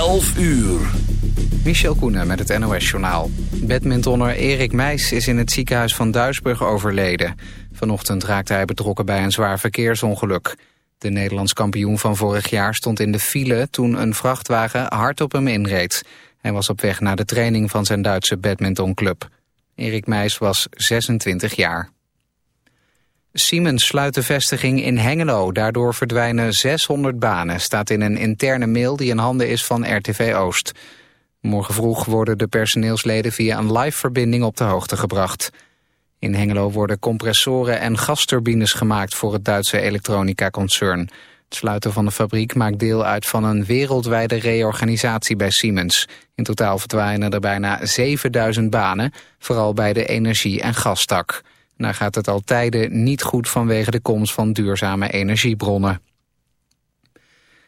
11 uur. Michel Koenen met het NOS-journaal. Badmintonner Erik Meijs is in het ziekenhuis van Duisburg overleden. Vanochtend raakte hij betrokken bij een zwaar verkeersongeluk. De Nederlands kampioen van vorig jaar stond in de file... toen een vrachtwagen hard op hem inreed. Hij was op weg naar de training van zijn Duitse badmintonclub. Erik Meijs was 26 jaar. Siemens sluit de vestiging in Hengelo. Daardoor verdwijnen 600 banen, staat in een interne mail die in handen is van RTV Oost. Morgen vroeg worden de personeelsleden via een live-verbinding op de hoogte gebracht. In Hengelo worden compressoren en gasturbines gemaakt voor het Duitse elektronica-concern. Het sluiten van de fabriek maakt deel uit van een wereldwijde reorganisatie bij Siemens. In totaal verdwijnen er bijna 7000 banen, vooral bij de energie- en gastak. Daar gaat het al tijden niet goed vanwege de komst van duurzame energiebronnen.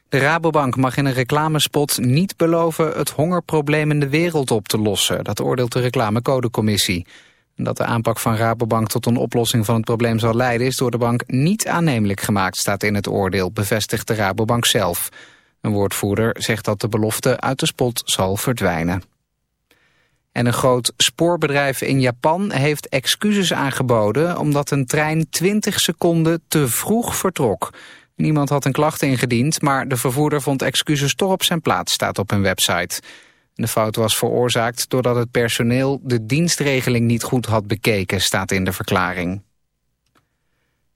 De Rabobank mag in een reclamespot niet beloven het hongerprobleem in de wereld op te lossen. Dat oordeelt de reclamecodecommissie. Dat de aanpak van Rabobank tot een oplossing van het probleem zal leiden... is door de bank niet aannemelijk gemaakt, staat in het oordeel, bevestigt de Rabobank zelf. Een woordvoerder zegt dat de belofte uit de spot zal verdwijnen. En een groot spoorbedrijf in Japan heeft excuses aangeboden... omdat een trein 20 seconden te vroeg vertrok. Niemand had een klacht ingediend, maar de vervoerder vond excuses toch op zijn plaats, staat op een website. De fout was veroorzaakt doordat het personeel de dienstregeling niet goed had bekeken, staat in de verklaring.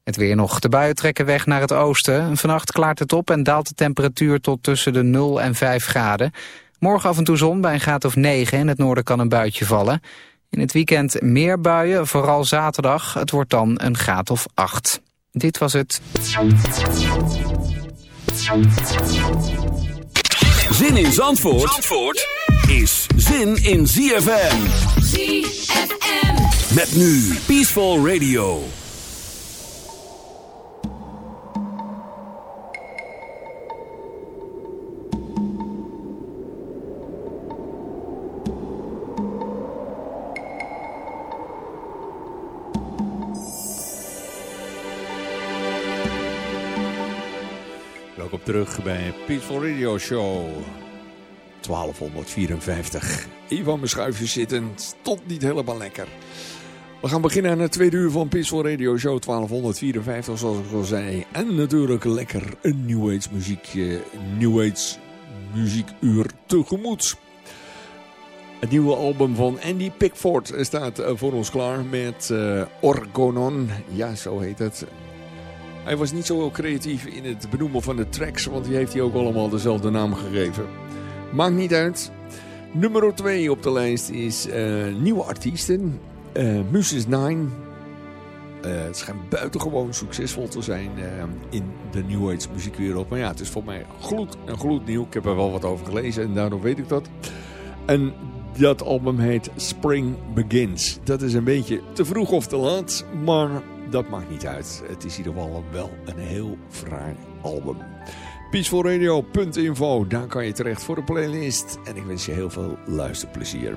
Het weer nog. De buien trekken weg naar het oosten. Vannacht klaart het op en daalt de temperatuur tot tussen de 0 en 5 graden. Morgen af en toe zon bij een graad of 9. In het noorden kan een buitje vallen. In het weekend meer buien, vooral zaterdag. Het wordt dan een graad of 8. Dit was het. Zin in Zandvoort, Zandvoort is zin in ZFM. ZFM. Met nu Peaceful Radio. Bij Peaceful Radio Show 1254. Ivan mijn schuifje zitten, stond niet helemaal lekker. We gaan beginnen aan het tweede uur van Peaceful Radio Show 1254, zoals ik al zei. En natuurlijk lekker een New Age muziekje, New Age muziekuur tegemoet. Het nieuwe album van Andy Pickford staat eh, voor ons klaar met uh, Orgonon. Ja, zo heet het. Hij was niet zo creatief in het benoemen van de tracks, want die heeft hij ook allemaal dezelfde naam gegeven. Maakt niet uit. Nummer 2 op de lijst is uh, nieuwe artiesten. Uh, Muses 9. Uh, het schijnt buitengewoon succesvol te zijn in de New Age muziekwereld. Maar ja, het is voor mij gloed en gloednieuw. Ik heb er wel wat over gelezen en daarom weet ik dat. En dat album heet Spring Begins. Dat is een beetje te vroeg of te laat, maar dat maakt niet uit. Het is in ieder geval wel een heel fraai album. Peacefulradio.info, daar kan je terecht voor de playlist. En ik wens je heel veel luisterplezier.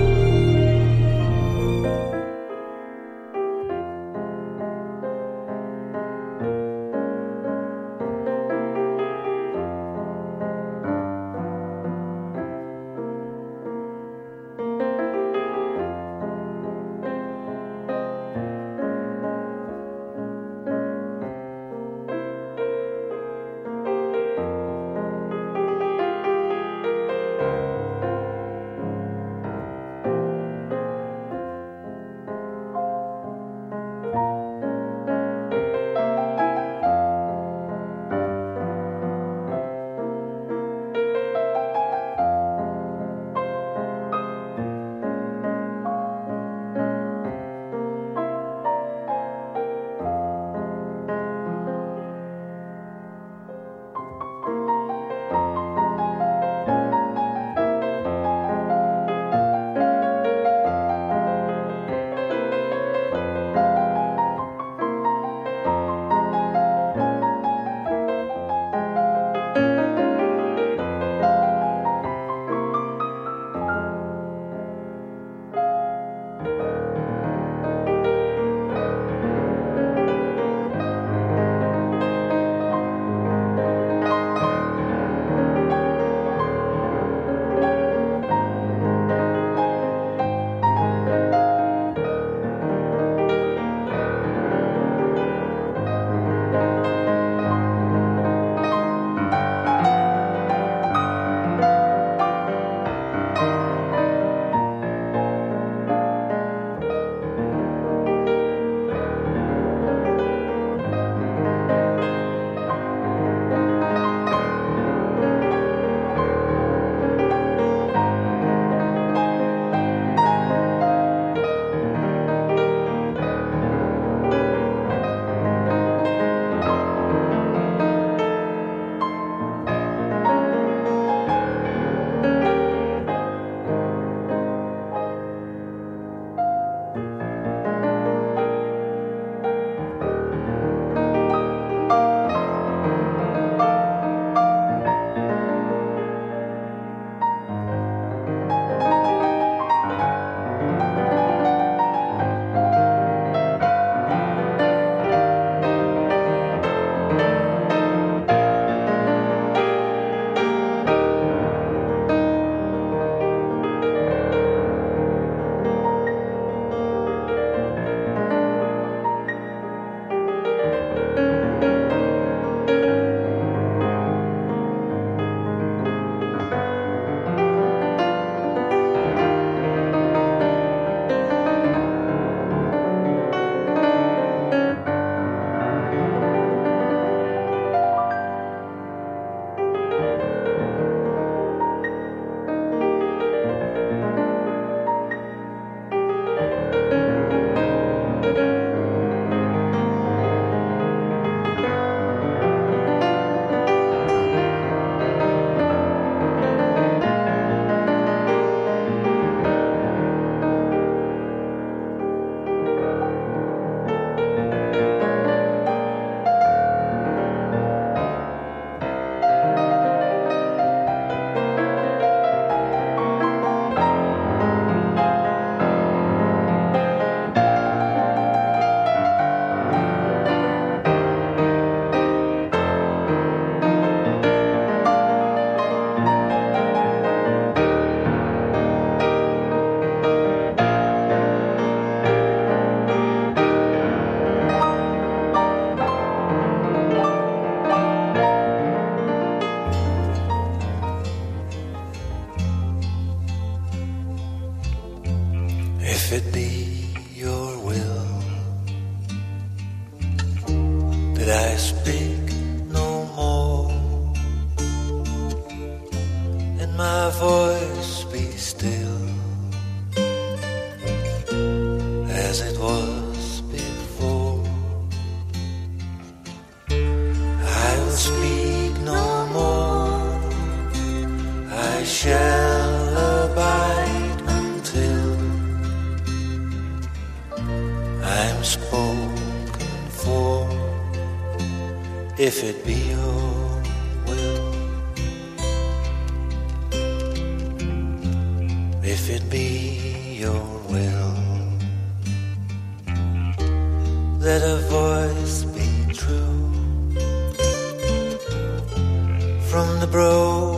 if it be your will. If it be your will let a voice be true from the broken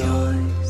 Choice.